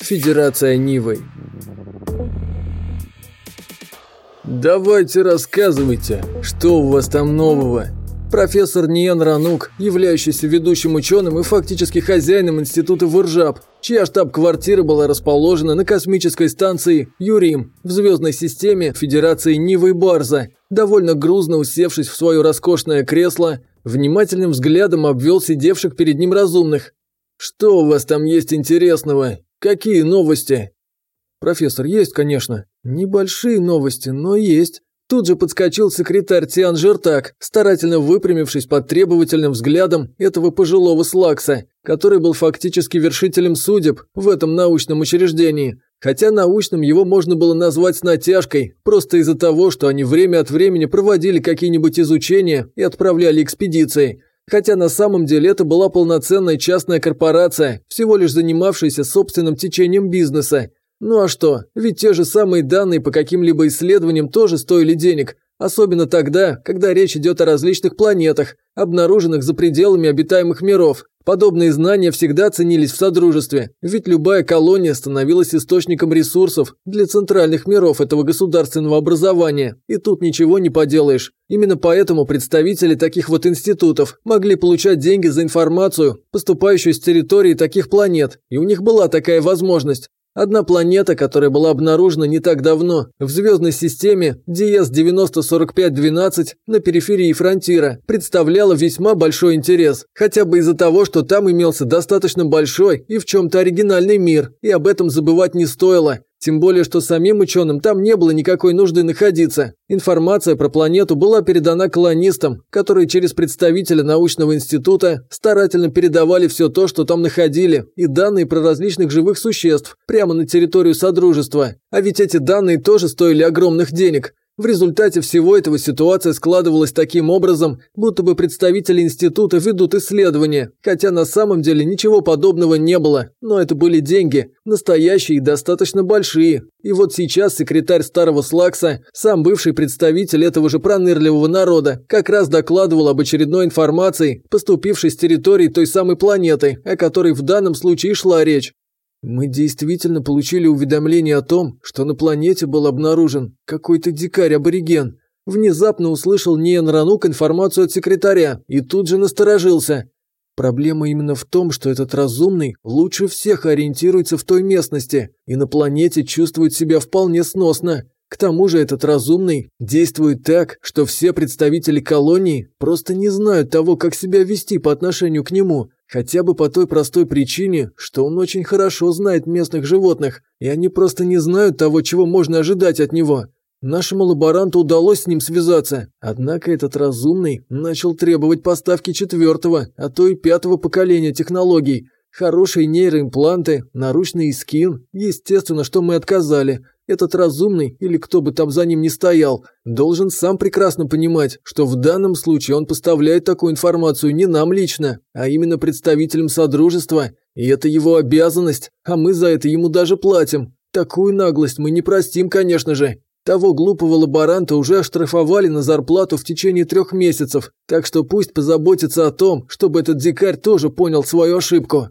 Федерация Нивой. Давайте рассказывайте, что у вас там нового? Профессор Ниен Ранук, являющийся ведущим ученым и фактически хозяином института Выржаб, чья штаб-квартира была расположена на космической станции Юрим в звездной системе Федерации Нивы Барза, довольно грузно усевшись в свое роскошное кресло, внимательным взглядом обвел сидевших перед ним разумных. «Что у вас там есть интересного? Какие новости?» «Профессор, есть, конечно. Небольшие новости, но есть». Тут же подскочил секретарь Тиан Жертак, старательно выпрямившись под требовательным взглядом этого пожилого слакса, который был фактически вершителем судеб в этом научном учреждении. Хотя научным его можно было назвать с натяжкой, просто из-за того, что они время от времени проводили какие-нибудь изучения и отправляли экспедиции. Хотя на самом деле это была полноценная частная корпорация, всего лишь занимавшаяся собственным течением бизнеса. Ну а что, ведь те же самые данные по каким-либо исследованиям тоже стоили денег, особенно тогда, когда речь идет о различных планетах, обнаруженных за пределами обитаемых миров. Подобные знания всегда ценились в Содружестве, ведь любая колония становилась источником ресурсов для центральных миров этого государственного образования, и тут ничего не поделаешь. Именно поэтому представители таких вот институтов могли получать деньги за информацию, поступающую с территории таких планет, и у них была такая возможность. Одна планета, которая была обнаружена не так давно в звездной системе DS-904512 на периферии Фронтира, представляла весьма большой интерес, хотя бы из-за того, что там имелся достаточно большой и в чем-то оригинальный мир, и об этом забывать не стоило. Тем более, что самим ученым там не было никакой нужды находиться. Информация про планету была передана колонистам, которые через представителя научного института старательно передавали все то, что там находили, и данные про различных живых существ прямо на территорию Содружества. А ведь эти данные тоже стоили огромных денег. В результате всего этого ситуация складывалась таким образом, будто бы представители института ведут исследования, хотя на самом деле ничего подобного не было, но это были деньги, настоящие и достаточно большие. И вот сейчас секретарь старого Слакса, сам бывший представитель этого же пронырливого народа, как раз докладывал об очередной информации, поступившей с территории той самой планеты, о которой в данном случае шла речь. Мы действительно получили уведомление о том, что на планете был обнаружен какой-то дикарь-абориген. Внезапно услышал Ниен Ранук информацию от секретаря и тут же насторожился. Проблема именно в том, что этот разумный лучше всех ориентируется в той местности и на планете чувствует себя вполне сносно. К тому же этот разумный действует так, что все представители колонии просто не знают того, как себя вести по отношению к нему. Хотя бы по той простой причине, что он очень хорошо знает местных животных, и они просто не знают того, чего можно ожидать от него. Нашему лаборанту удалось с ним связаться, однако этот разумный начал требовать поставки четвертого, а то и пятого поколения технологий. Хорошие нейроимпланты, наручный скин, естественно, что мы отказали, этот разумный, или кто бы там за ним ни стоял, должен сам прекрасно понимать, что в данном случае он поставляет такую информацию не нам лично, а именно представителям Содружества, и это его обязанность, а мы за это ему даже платим. Такую наглость мы не простим, конечно же. Того глупого лаборанта уже оштрафовали на зарплату в течение трех месяцев, так что пусть позаботится о том, чтобы этот дикарь тоже понял свою ошибку.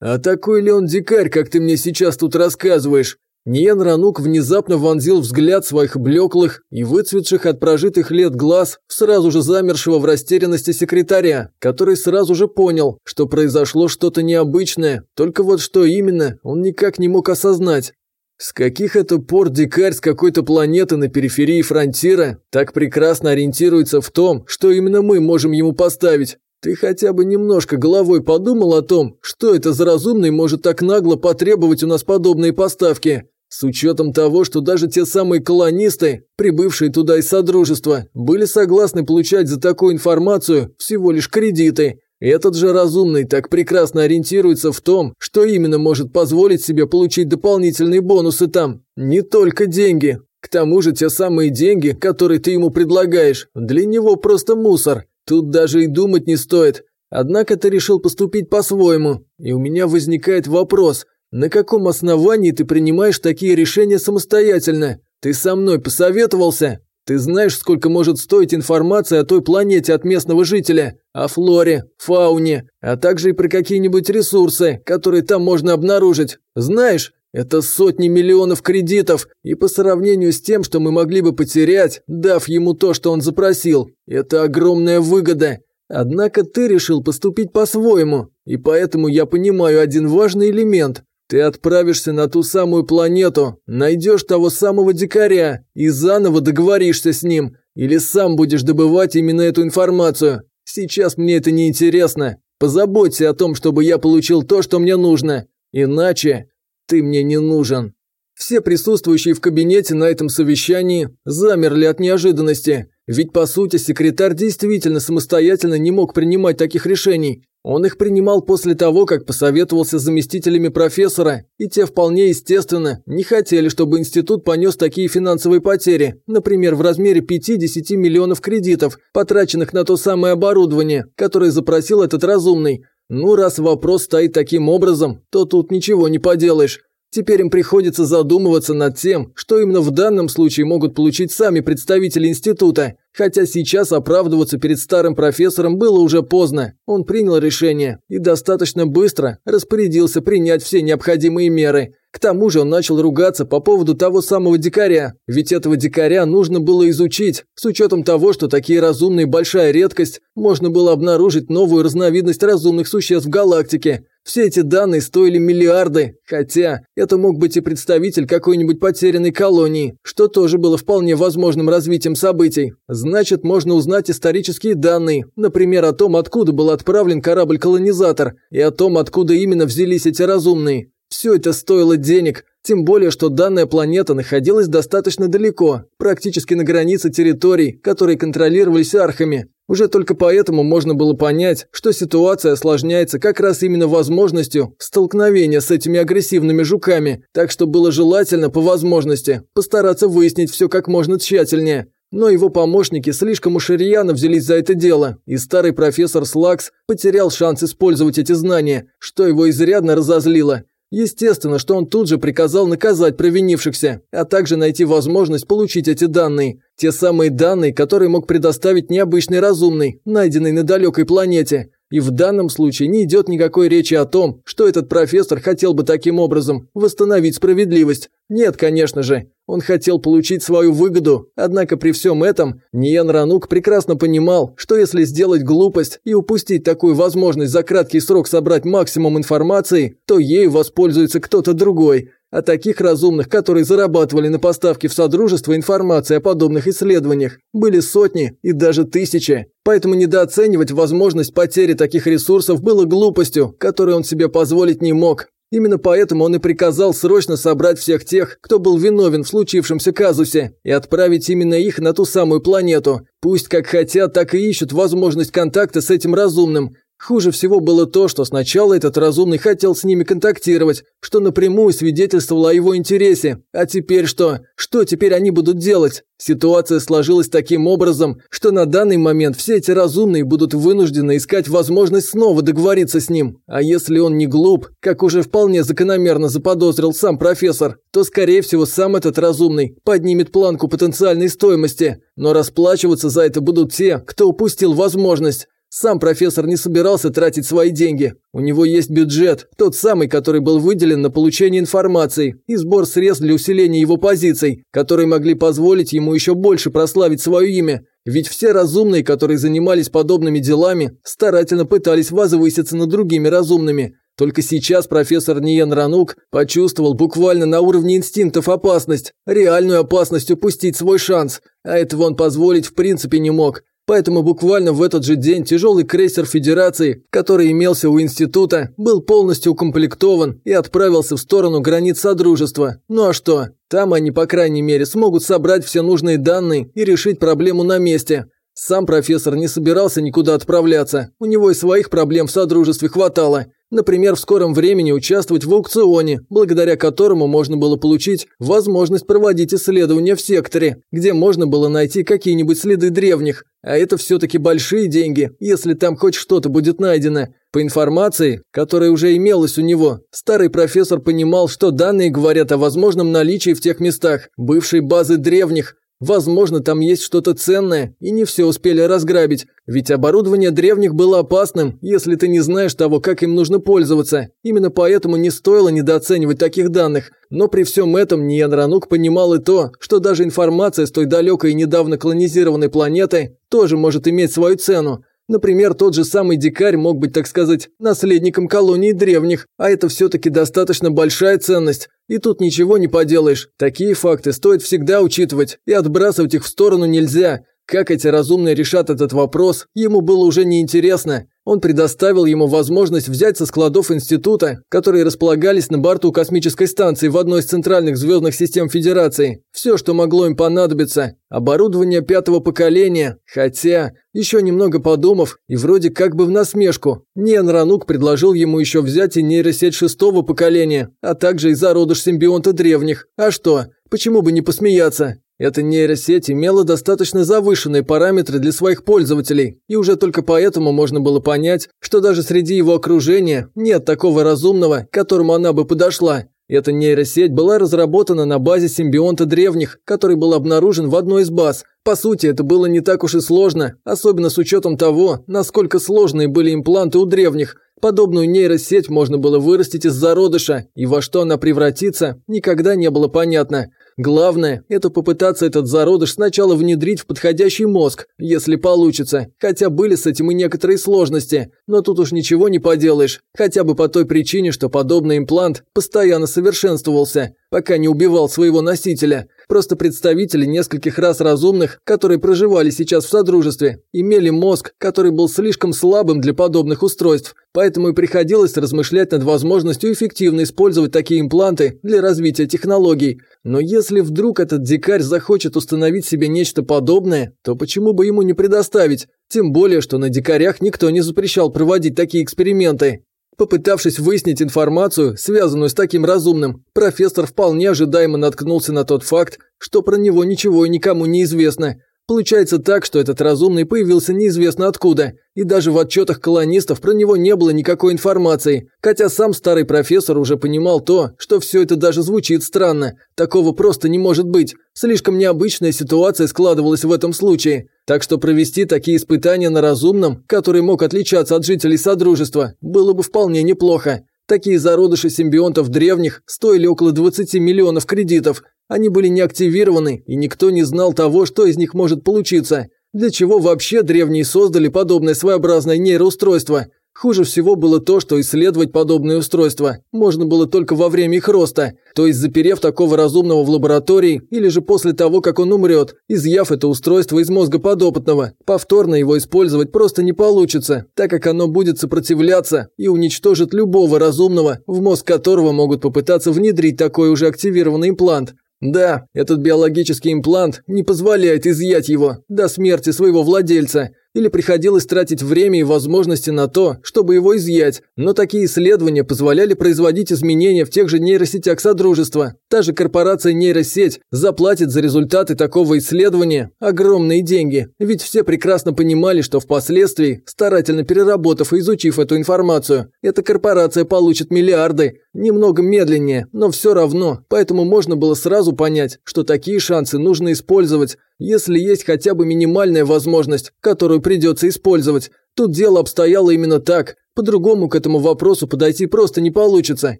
«А такой ли он дикарь, как ты мне сейчас тут рассказываешь?» Ниен Ранук внезапно вонзил взгляд своих блеклых и выцветших от прожитых лет глаз в сразу же замершего в растерянности секретаря, который сразу же понял, что произошло что-то необычное, только вот что именно, он никак не мог осознать. С каких это пор дикарь с какой-то планеты на периферии фронтира так прекрасно ориентируется в том, что именно мы можем ему поставить? Ты хотя бы немножко головой подумал о том, что это за разумный может так нагло потребовать у нас подобные поставки? С учетом того, что даже те самые колонисты, прибывшие туда из Содружества, были согласны получать за такую информацию всего лишь кредиты. Этот же разумный так прекрасно ориентируется в том, что именно может позволить себе получить дополнительные бонусы там. Не только деньги. К тому же те самые деньги, которые ты ему предлагаешь, для него просто мусор. Тут даже и думать не стоит. Однако ты решил поступить по-своему. И у меня возникает вопрос – на каком основании ты принимаешь такие решения самостоятельно? Ты со мной посоветовался? Ты знаешь, сколько может стоить информация о той планете от местного жителя, о флоре, фауне, а также и про какие-нибудь ресурсы, которые там можно обнаружить? Знаешь, это сотни миллионов кредитов, и по сравнению с тем, что мы могли бы потерять, дав ему то, что он запросил, это огромная выгода. Однако ты решил поступить по-своему, и поэтому я понимаю один важный элемент. Ты отправишься на ту самую планету, найдешь того самого дикаря и заново договоришься с ним, или сам будешь добывать именно эту информацию. Сейчас мне это не интересно. Позаботься о том, чтобы я получил то, что мне нужно. Иначе ты мне не нужен. Все присутствующие в кабинете на этом совещании замерли от неожиданности. Ведь, по сути, секретарь действительно самостоятельно не мог принимать таких решений. Он их принимал после того, как посоветовался с заместителями профессора, и те вполне естественно не хотели, чтобы институт понес такие финансовые потери, например, в размере 5-10 миллионов кредитов, потраченных на то самое оборудование, которое запросил этот разумный. Ну, раз вопрос стоит таким образом, то тут ничего не поделаешь. Теперь им приходится задумываться над тем, что именно в данном случае могут получить сами представители института. Хотя сейчас оправдываться перед старым профессором было уже поздно. Он принял решение и достаточно быстро распорядился принять все необходимые меры. К тому же он начал ругаться по поводу того самого дикаря, ведь этого дикаря нужно было изучить. С учетом того, что такие разумные большая редкость, можно было обнаружить новую разновидность разумных существ в галактике. Все эти данные стоили миллиарды, хотя это мог быть и представитель какой-нибудь потерянной колонии, что тоже было вполне возможным развитием событий. Значит, можно узнать исторические данные, например, о том, откуда был отправлен корабль-колонизатор, и о том, откуда именно взялись эти разумные. Все это стоило денег, тем более, что данная планета находилась достаточно далеко, практически на границе территорий, которые контролировались архами. Уже только поэтому можно было понять, что ситуация осложняется как раз именно возможностью столкновения с этими агрессивными жуками, так что было желательно по возможности постараться выяснить все как можно тщательнее. Но его помощники слишком уж рьяно взялись за это дело, и старый профессор Слакс потерял шанс использовать эти знания, что его изрядно разозлило. Естественно, что он тут же приказал наказать провинившихся, а также найти возможность получить эти данные. Те самые данные, которые мог предоставить необычный разумный, найденный на далекой планете. И в данном случае не идет никакой речи о том, что этот профессор хотел бы таким образом восстановить справедливость. Нет, конечно же. Он хотел получить свою выгоду, однако при всем этом Ниен Ранук прекрасно понимал, что если сделать глупость и упустить такую возможность за краткий срок собрать максимум информации, то ею воспользуется кто-то другой – а таких разумных, которые зарабатывали на поставке в Содружество информации о подобных исследованиях, были сотни и даже тысячи. Поэтому недооценивать возможность потери таких ресурсов было глупостью, которую он себе позволить не мог. Именно поэтому он и приказал срочно собрать всех тех, кто был виновен в случившемся казусе, и отправить именно их на ту самую планету. Пусть как хотят, так и ищут возможность контакта с этим разумным, Хуже всего было то, что сначала этот разумный хотел с ними контактировать, что напрямую свидетельствовало о его интересе. А теперь что? Что теперь они будут делать? Ситуация сложилась таким образом, что на данный момент все эти разумные будут вынуждены искать возможность снова договориться с ним. А если он не глуп, как уже вполне закономерно заподозрил сам профессор, то, скорее всего, сам этот разумный поднимет планку потенциальной стоимости. Но расплачиваться за это будут те, кто упустил возможность. Сам профессор не собирался тратить свои деньги. У него есть бюджет, тот самый, который был выделен на получение информации и сбор средств для усиления его позиций, которые могли позволить ему еще больше прославить свое имя. Ведь все разумные, которые занимались подобными делами, старательно пытались возвыситься над другими разумными. Только сейчас профессор Ниен Ранук почувствовал буквально на уровне инстинктов опасность, реальную опасность упустить свой шанс, а этого он позволить в принципе не мог. Поэтому буквально в этот же день тяжелый крейсер Федерации, который имелся у института, был полностью укомплектован и отправился в сторону границ Содружества. Ну а что? Там они, по крайней мере, смогут собрать все нужные данные и решить проблему на месте. Сам профессор не собирался никуда отправляться, у него и своих проблем в Содружестве хватало. Например, в скором времени участвовать в аукционе, благодаря которому можно было получить возможность проводить исследования в секторе, где можно было найти какие-нибудь следы древних. А это все-таки большие деньги, если там хоть что-то будет найдено. По информации, которая уже имелась у него, старый профессор понимал, что данные говорят о возможном наличии в тех местах бывшей базы древних, Возможно, там есть что-то ценное, и не все успели разграбить. Ведь оборудование древних было опасным, если ты не знаешь того, как им нужно пользоваться. Именно поэтому не стоило недооценивать таких данных. Но при всем этом Ниен Ранук понимал и то, что даже информация с той далекой и недавно колонизированной планеты тоже может иметь свою цену. Например, тот же самый дикарь мог быть, так сказать, наследником колонии древних, а это все-таки достаточно большая ценность. И тут ничего не поделаешь. Такие факты стоит всегда учитывать, и отбрасывать их в сторону нельзя. Как эти разумные решат этот вопрос, ему было уже неинтересно. Он предоставил ему возможность взять со складов института, которые располагались на борту космической станции в одной из центральных звездных систем Федерации, все, что могло им понадобиться, оборудование пятого поколения, хотя, еще немного подумав, и вроде как бы в насмешку, Ниан Ранук предложил ему еще взять и нейросеть шестого поколения, а также и зародыш симбионта древних. А что, почему бы не посмеяться? Эта нейросеть имела достаточно завышенные параметры для своих пользователей, и уже только поэтому можно было понять, что даже среди его окружения нет такого разумного, к которому она бы подошла. Эта нейросеть была разработана на базе симбионта древних, который был обнаружен в одной из баз. По сути, это было не так уж и сложно, особенно с учетом того, насколько сложные были импланты у древних. Подобную нейросеть можно было вырастить из зародыша, и во что она превратится, никогда не было понятно. Главное – это попытаться этот зародыш сначала внедрить в подходящий мозг, если получится, хотя были с этим и некоторые сложности, но тут уж ничего не поделаешь, хотя бы по той причине, что подобный имплант постоянно совершенствовался, пока не убивал своего носителя. Просто представители нескольких рас разумных, которые проживали сейчас в Содружестве, имели мозг, который был слишком слабым для подобных устройств, поэтому и приходилось размышлять над возможностью эффективно использовать такие импланты для развития технологий. Но если вдруг этот дикарь захочет установить себе нечто подобное, то почему бы ему не предоставить? Тем более, что на дикарях никто не запрещал проводить такие эксперименты. Попытавшись выяснить информацию, связанную с таким разумным, профессор вполне ожидаемо наткнулся на тот факт, что про него ничего и никому не известно. Получается так, что этот разумный появился неизвестно откуда, и даже в отчетах колонистов про него не было никакой информации, хотя сам старый профессор уже понимал то, что все это даже звучит странно. Такого просто не может быть. Слишком необычная ситуация складывалась в этом случае. Так что провести такие испытания на разумном, который мог отличаться от жителей Содружества, было бы вполне неплохо. Такие зародыши симбионтов древних стоили около 20 миллионов кредитов. Они были не активированы, и никто не знал того, что из них может получиться. Для чего вообще древние создали подобное своеобразное нейроустройство? Хуже всего было то, что исследовать подобные устройства можно было только во время их роста, то есть заперев такого разумного в лаборатории или же после того, как он умрет, изъяв это устройство из мозга подопытного. Повторно его использовать просто не получится, так как оно будет сопротивляться и уничтожит любого разумного, в мозг которого могут попытаться внедрить такой уже активированный имплант. Да, этот биологический имплант не позволяет изъять его до смерти своего владельца – или приходилось тратить время и возможности на то, чтобы его изъять, но такие исследования позволяли производить изменения в тех же нейросетях Содружества. Та же корпорация нейросеть заплатит за результаты такого исследования огромные деньги, ведь все прекрасно понимали, что впоследствии, старательно переработав и изучив эту информацию, эта корпорация получит миллиарды, немного медленнее, но все равно, поэтому можно было сразу понять, что такие шансы нужно использовать, если есть хотя бы минимальная возможность, которую придется использовать. Тут дело обстояло именно так. По-другому к этому вопросу подойти просто не получится,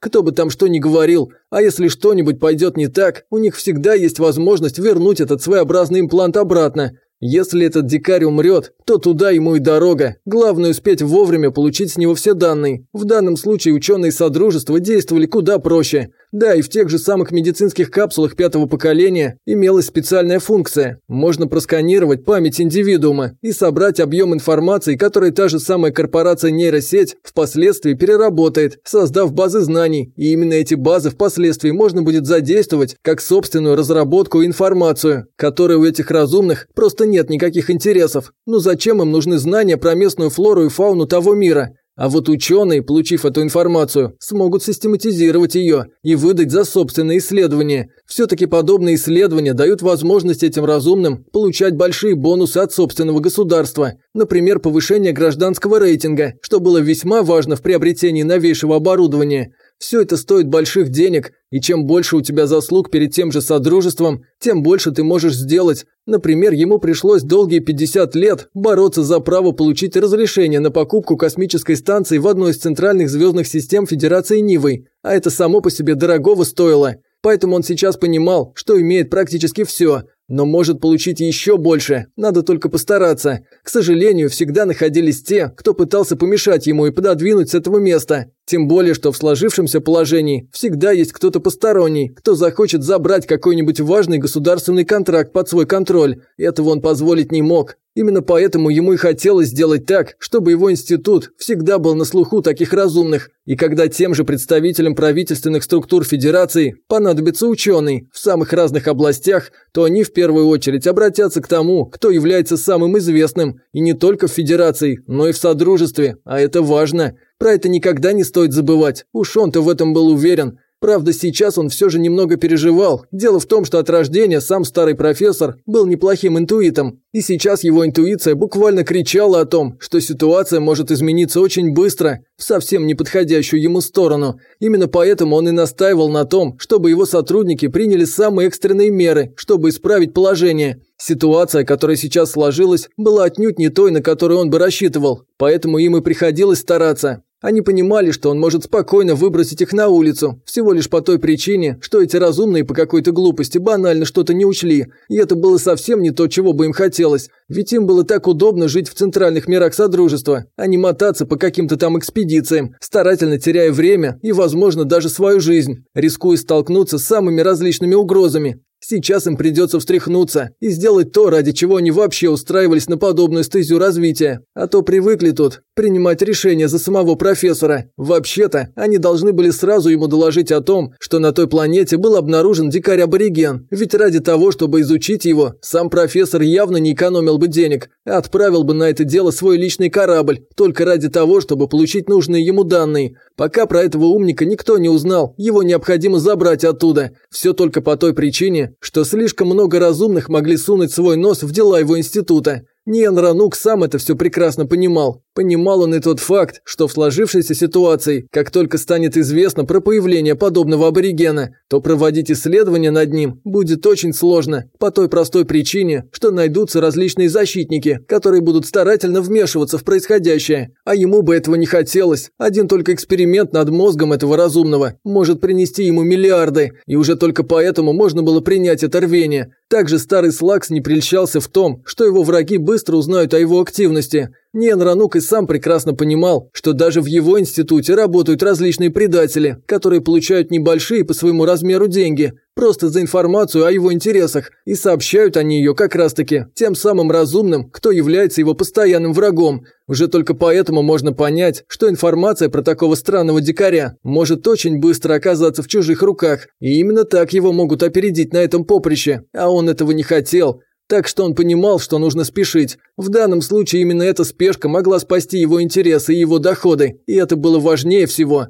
кто бы там что ни говорил. А если что-нибудь пойдет не так, у них всегда есть возможность вернуть этот своеобразный имплант обратно. Если этот дикарь умрет, то туда ему и дорога. Главное успеть вовремя получить с него все данные. В данном случае ученые Содружества действовали куда проще. Да, и в тех же самых медицинских капсулах пятого поколения имелась специальная функция. Можно просканировать память индивидуума и собрать объем информации, который та же самая корпорация нейросеть впоследствии переработает, создав базы знаний. И именно эти базы впоследствии можно будет задействовать как собственную разработку и информацию, которой у этих разумных просто нет никаких интересов. Ну зачем им нужны знания про местную флору и фауну того мира? А вот ученые, получив эту информацию, смогут систематизировать ее и выдать за собственные исследования. Все-таки подобные исследования дают возможность этим разумным получать большие бонусы от собственного государства. Например, повышение гражданского рейтинга, что было весьма важно в приобретении новейшего оборудования. Все это стоит больших денег, и чем больше у тебя заслуг перед тем же Содружеством, тем больше ты можешь сделать. Например, ему пришлось долгие 50 лет бороться за право получить разрешение на покупку космической станции в одной из центральных звездных систем Федерации Нивы, а это само по себе дорогого стоило. Поэтому он сейчас понимал, что имеет практически все, но может получить еще больше, надо только постараться. К сожалению, всегда находились те, кто пытался помешать ему и пододвинуть с этого места. Тем более, что в сложившемся положении всегда есть кто-то посторонний, кто захочет забрать какой-нибудь важный государственный контракт под свой контроль. Этого он позволить не мог. Именно поэтому ему и хотелось сделать так, чтобы его институт всегда был на слуху таких разумных, и когда тем же представителям правительственных структур Федерации понадобится ученый в самых разных областях, то они в первую очередь обратятся к тому, кто является самым известным, и не только в Федерации, но и в Содружестве, а это важно. Про это никогда не стоит забывать, уж он-то в этом был уверен. Правда, сейчас он все же немного переживал. Дело в том, что от рождения сам старый профессор был неплохим интуитом. И сейчас его интуиция буквально кричала о том, что ситуация может измениться очень быстро, в совсем неподходящую ему сторону. Именно поэтому он и настаивал на том, чтобы его сотрудники приняли самые экстренные меры, чтобы исправить положение. Ситуация, которая сейчас сложилась, была отнюдь не той, на которую он бы рассчитывал, поэтому им и приходилось стараться. Они понимали, что он может спокойно выбросить их на улицу, всего лишь по той причине, что эти разумные по какой-то глупости банально что-то не учли, и это было совсем не то, чего бы им хотелось, ведь им было так удобно жить в центральных мирах Содружества, а не мотаться по каким-то там экспедициям, старательно теряя время и, возможно, даже свою жизнь, рискуя столкнуться с самыми различными угрозами. Сейчас им придется встряхнуться и сделать то, ради чего они вообще устраивались на подобную стезю развития. А то привыкли тут принимать решения за самого профессора. Вообще-то, они должны были сразу ему доложить о том, что на той планете был обнаружен дикарь-абориген. Ведь ради того, чтобы изучить его, сам профессор явно не экономил бы денег, а отправил бы на это дело свой личный корабль, только ради того, чтобы получить нужные ему данные. Пока про этого умника никто не узнал, его необходимо забрать оттуда. Все только по той причине, что слишком много разумных могли сунуть свой нос в дела его института. Ниан Ранук сам это все прекрасно понимал. Понимал он и тот факт, что в сложившейся ситуации, как только станет известно про появление подобного аборигена, то проводить исследования над ним будет очень сложно, по той простой причине, что найдутся различные защитники, которые будут старательно вмешиваться в происходящее. А ему бы этого не хотелось. Один только эксперимент над мозгом этого разумного может принести ему миллиарды, и уже только поэтому можно было принять это рвение. Также старый Слакс не прельщался в том, что его враги быстро узнают о его активности – Нен Ранук и сам прекрасно понимал, что даже в его институте работают различные предатели, которые получают небольшие по своему размеру деньги, просто за информацию о его интересах, и сообщают они ее как раз-таки тем самым разумным, кто является его постоянным врагом. Уже только поэтому можно понять, что информация про такого странного дикаря может очень быстро оказаться в чужих руках, и именно так его могут опередить на этом поприще, а он этого не хотел. Так что он понимал, что нужно спешить. В данном случае именно эта спешка могла спасти его интересы и его доходы, и это было важнее всего.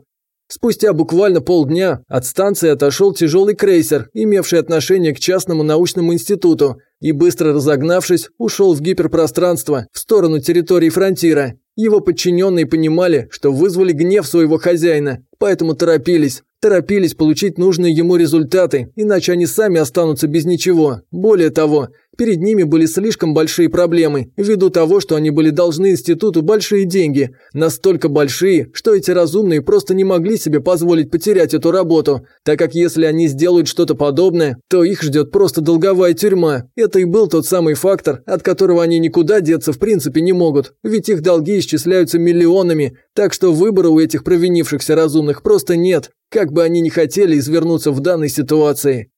Спустя буквально полдня от станции отошел тяжелый крейсер, имевший отношение к частному научному институту, и быстро разогнавшись, ушел в гиперпространство, в сторону территории фронтира. Его подчиненные понимали, что вызвали гнев своего хозяина, поэтому торопились. Торопились получить нужные ему результаты, иначе они сами останутся без ничего. Более того, Перед ними были слишком большие проблемы, ввиду того, что они были должны институту большие деньги. Настолько большие, что эти разумные просто не могли себе позволить потерять эту работу, так как если они сделают что-то подобное, то их ждет просто долговая тюрьма. Это и был тот самый фактор, от которого они никуда деться в принципе не могут, ведь их долги исчисляются миллионами, так что выбора у этих провинившихся разумных просто нет, как бы они ни хотели извернуться в данной ситуации.